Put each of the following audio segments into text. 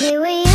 by we Opus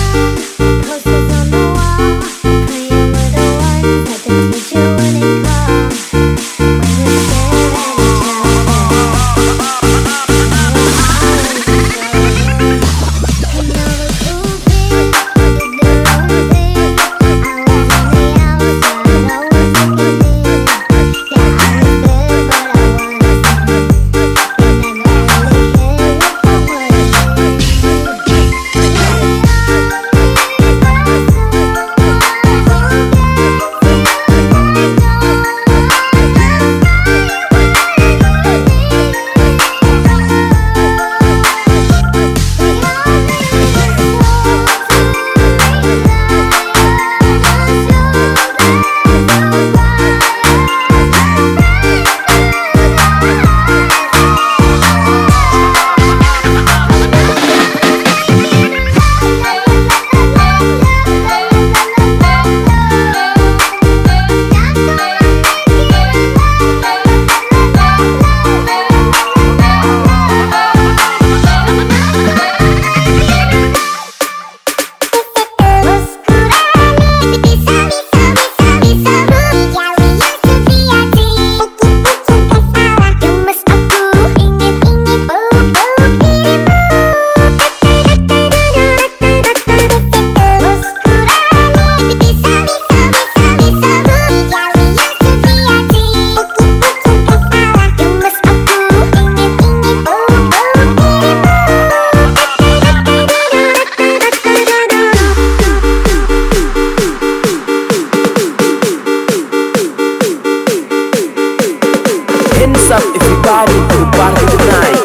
Remix Hands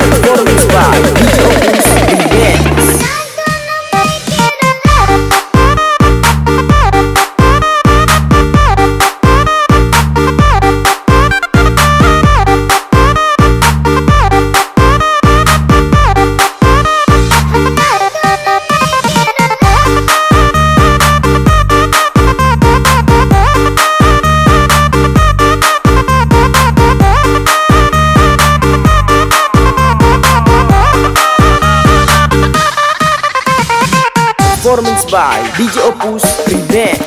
up everybody to the